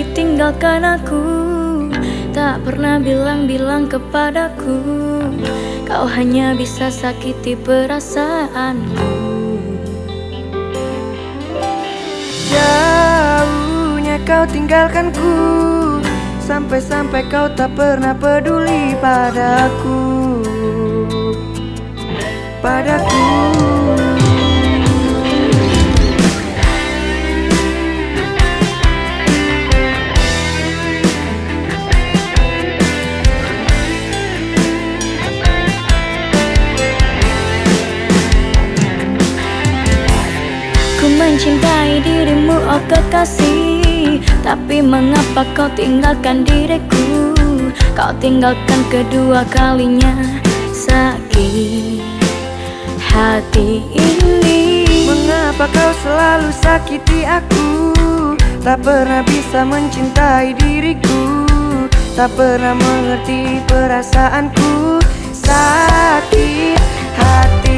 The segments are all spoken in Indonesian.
pergi tinggalkan aku. Tak pernah bilang-bilang kepadaku Kau hanya bisa sakiti perasaanku. Jauhnya kau tinggalkanku Sampai-sampai kau tak pernah peduli padaku. Padaku mencintai dirimu oh kekasih. Tapi mengapa kau tinggalkan diriku? Kau tinggalkan kedua kalinya Sakit hati ini. Mengapa kau selalu sakiti aku? Tak pernah bisa mencintai diriku. Tak pernah mengerti perasaanku. Sakit hati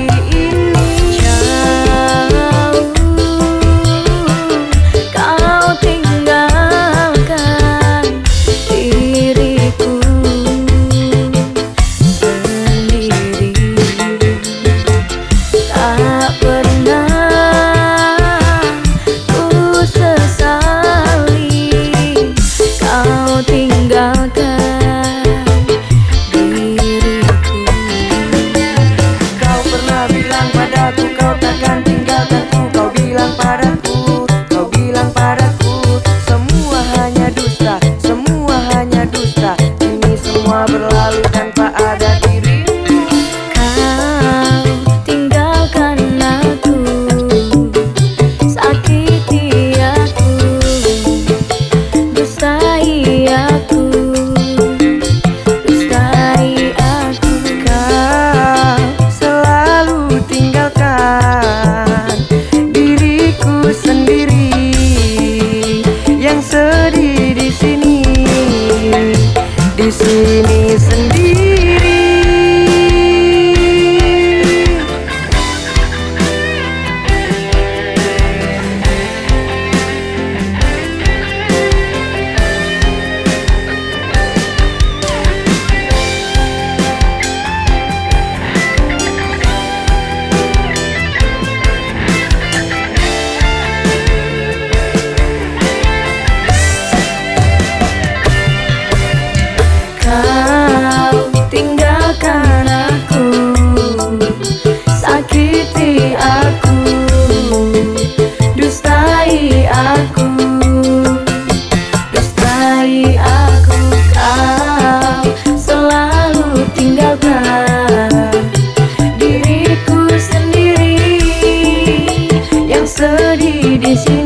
tinggalkan aku. Sakiti aku. Dustai aku. Dustai aku. Kau selalu tinggalkan Diriku sendiri. Yang sedih di sini.